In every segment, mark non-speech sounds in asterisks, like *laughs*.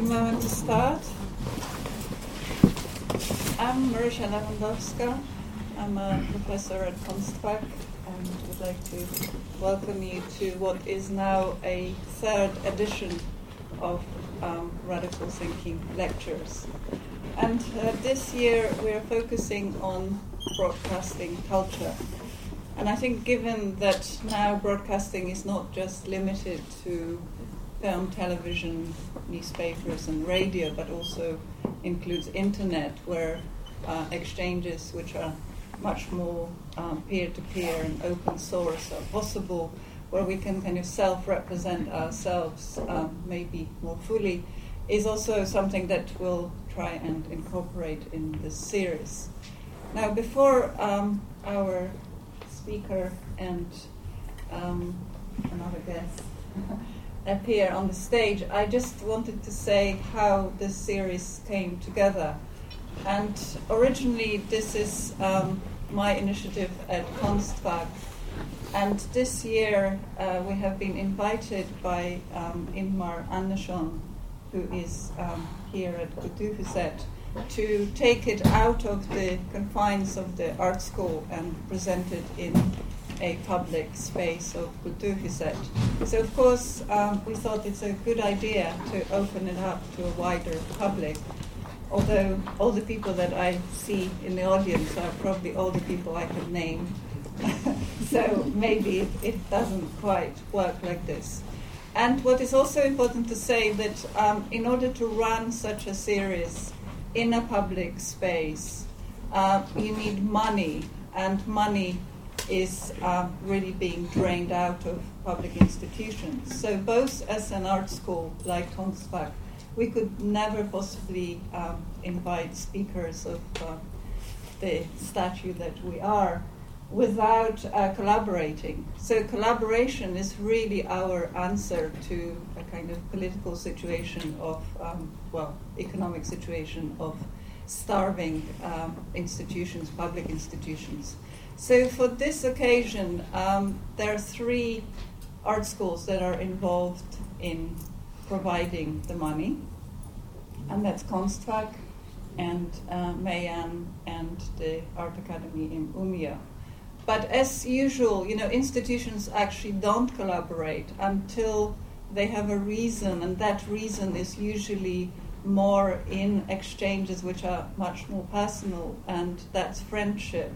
good moment to start. I'm Marysia Lewandowska. I'm a professor at Konstfack and would like to welcome you to what is now a third edition of um, Radical Thinking Lectures. And uh, this year we're focusing on broadcasting culture. And I think given that now broadcasting is not just limited to film, television, newspapers, and radio, but also includes internet, where uh, exchanges which are much more peer to peer and open source are possible, where we can kind of self represent ourselves um, maybe more fully, is also something that we'll try and incorporate in this series. Now, before um, our speaker and um, another guest *laughs* appear on the stage, I just wanted to say how this series came together. And originally, this is um, my initiative at Konstfack. And this year, uh, we have been invited by um, Ingmar Andersson, who is um, here at Kulturhuset, to take it out of the confines of the art school and present it in a public space of Kulturhuset. So, of course, um, we thought it's a good idea to open it up to a wider public. Although all the people that I see in the audience are probably all the people I could name. *laughs* so maybe it, it, doesn't quite work like this. And what is also important to say that um, in order to run such a series in a public space, uh, you need money, and money is uh, really being drained out of public institutions. So, both as an art school like Konstfack, we could never possibly um, invite speakers of uh, the statue that we are without uh, collaborating. So, collaboration is really our answer to a kind of political situation of, um, well, economic situation of starving um, institutions, public institutions. So, for this occasion, um, there are three art schools that are involved in providing the money, and that's Konstfack and uh, Mejan and the Art Academy in Umeå. But as usual, you know, institutions actually don't collaborate until they have a reason, and that reason is usually more in exchanges which are much more personal, and that's friendship.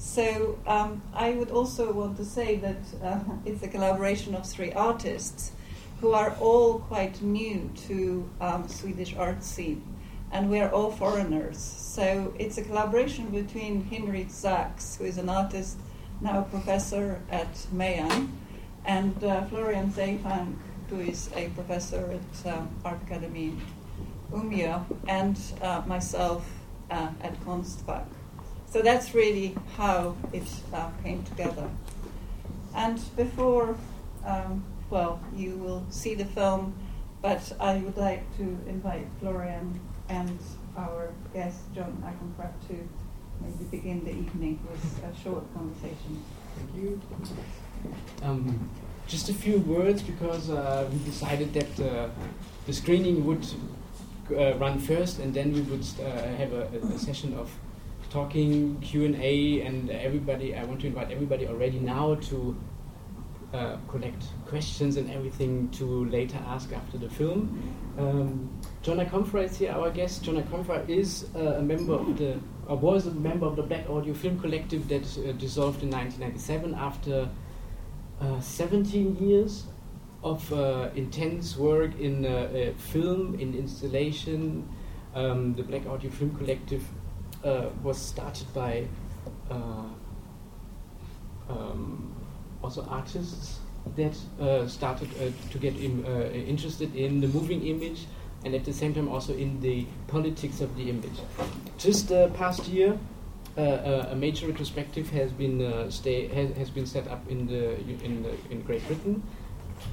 So um, I would also want to say that uh, it's a collaboration of three artists who are all quite new to um, Swedish art scene, and we are all foreigners. So it's a collaboration between Hinrich Sachs, who is an artist, now a professor at Mejan, and uh, Florian Zeyfang, who is a professor at um, Art Academy Umeå, and uh, myself uh, at Konstfack. So that's really how it uh, came together. And before, um, well, you will see the film, but I would like to invite Florian and our guest, John Akomfrah, to maybe begin the evening with a short conversation. Thank you. Um, just a few words because uh, we decided that uh, the screening would uh, run first and then we would uh, have a, a session of talking Q and everybody. I want to invite everybody already now to uh, collect questions and everything to later ask after the film. Um, John Akomfrah is here, our guest. John Akomfrah is uh, a member of the, or was a member of the Black Audio Film Collective that uh, dissolved in 1997 after uh, 17 years of uh, intense work in uh, film, in installation. Um, the Black Audio Film Collective uh, was started by uh, um, also artists that uh, started uh, to get in, uh, interested in the moving image and at the same time also in the politics of the image. Just uh, past year, a major retrospective has been stay, has, has been set up in the in the, in Great Britain,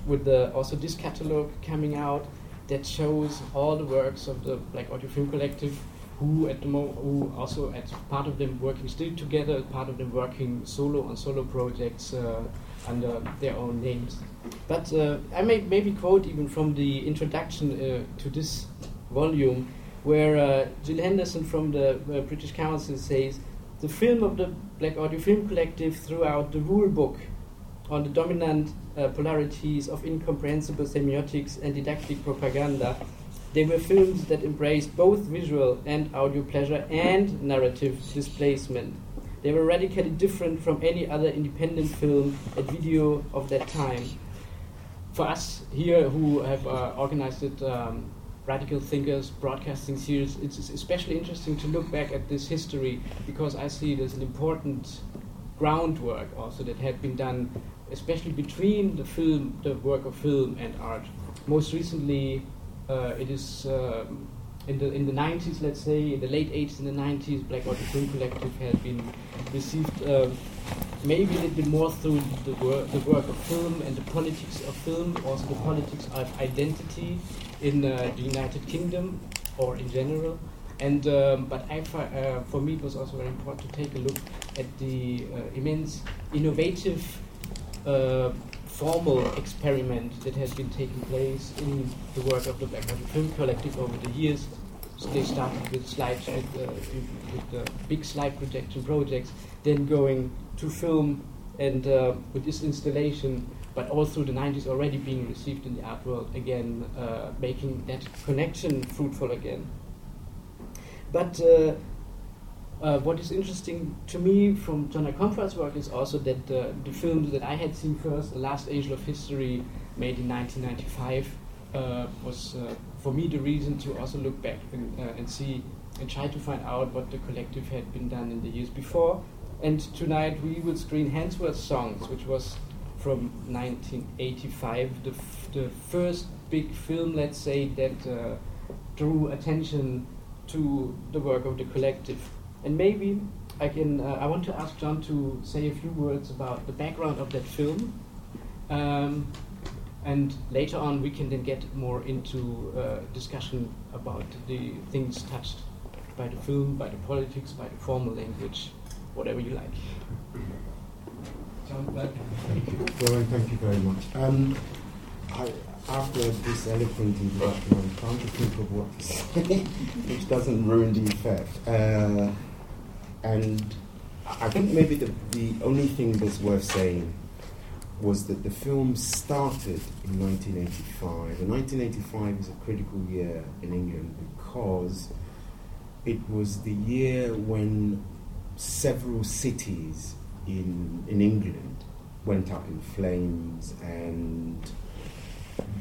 with the, also this catalog coming out that shows all the works of the Black Audio Film Collective who at the mo- who also at part of them working still together, part of them working solo on solo projects uh, under their own names. But uh, I may maybe quote even from the introduction uh, to this volume, where uh, Jill Henderson from the uh, British Council says the film of the Black Audio Film Collective throughout the rule book on the dominant uh, polarities of incomprehensible semiotics and didactic propaganda. They were films that embraced both visual and audio pleasure and narrative displacement. They were radically different from any other independent film and video of that time. For us here who have uh, organized it, um, Radical Thinkers Broadcasting Series, it's especially interesting to look back at this history because I see it as an important groundwork also that had been done especially between the film, the work of film and art. Most recently, it is um, in the in the 90s, let's say, in the late 80s and the 90s, Black Audio Film Collective had been received uh, maybe a little bit more through the work the work of film and the politics of film, also the politics of identity in uh, the United Kingdom or in general. And um, but I, uh, for me, it was also very important to take a look at the uh, immense innovative uh, formal experiment that has been taking place in the work of the Black Audio Film Collective over the years. So they started with slides with, uh, with the big slide projection projects, then going to film and uh, with this installation, but through the 90s already being received in the art world again, uh, making that connection fruitful again. But uh, what is interesting to me from John Akomfrah's work is also that uh, the films that I had seen first, The Last Angel of History, made in 1995, uh, was uh, for me the reason to also look back and, uh, and, see and try to find out what the collective had been done in the years before. And tonight we will screen Handsworth Songs, which was from 1985, the, f- the first big film, let's say, that uh, drew attention to the work of the collective. And maybe I can. Uh, I want to ask John to say a few words about the background of that film, um, and later on we can then get more into uh, discussion about the things touched by the film, by the politics, by the formal language, whatever you like. John, thank you. Well, thank you very much. Um, I, after this eloquent introduction, I'm trying to think of what to *laughs* say, which doesn't ruin the effect. Uh, and I think maybe the, the only thing that's worth saying was that the film started in 1985. And 1985 is a critical year in England because it was the year when several cities in, in England went up in flames, and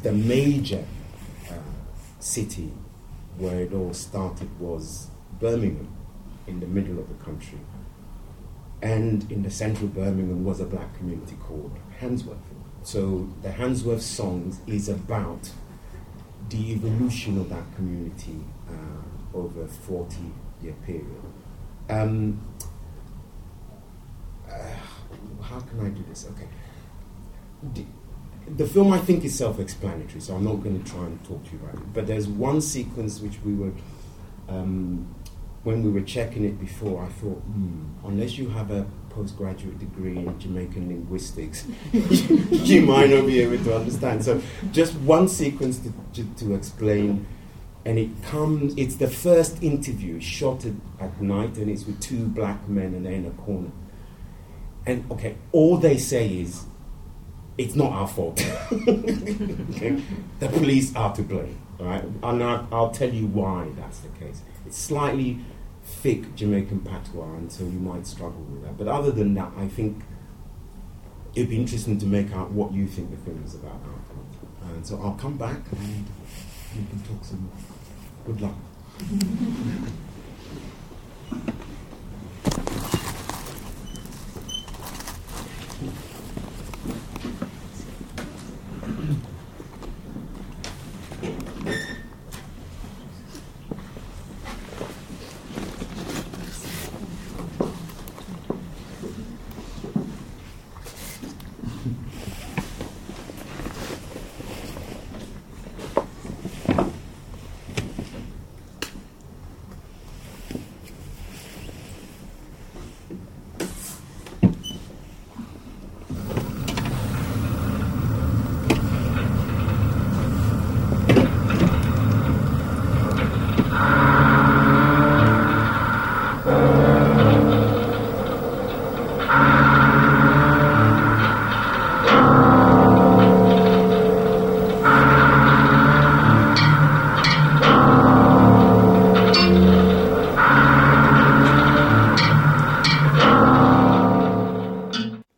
the major uh, city where it all started was Birmingham in the middle of the country. And in the central Birmingham was a black community called Handsworth. So the Handsworth songs is about the evolution of that community uh, over a 40 year period. Um, uh, how can I do this? Okay. The, the film, I think, is self explanatory, so I'm not going to try and talk to you about it. But there's one sequence which we were um, when we were checking it before, I thought, hmm, unless you have a postgraduate degree in Jamaican linguistics, *laughs* you might not be able to understand. So, just one sequence to, to, to, explain, and it comes. It's the first interview shot at, at night, and it's with two black men, and they're in a corner. And okay, all they say is, "It's not our fault. *laughs* okay? The police are to blame." All right, and I'll, I'll tell you why that's the case. It's slightly thick Jamaican patois, and so you might struggle with that. But other than that, I think it'd be interesting to make out what you think the film is about And so I'll come back and we can talk some more. Good luck. *laughs*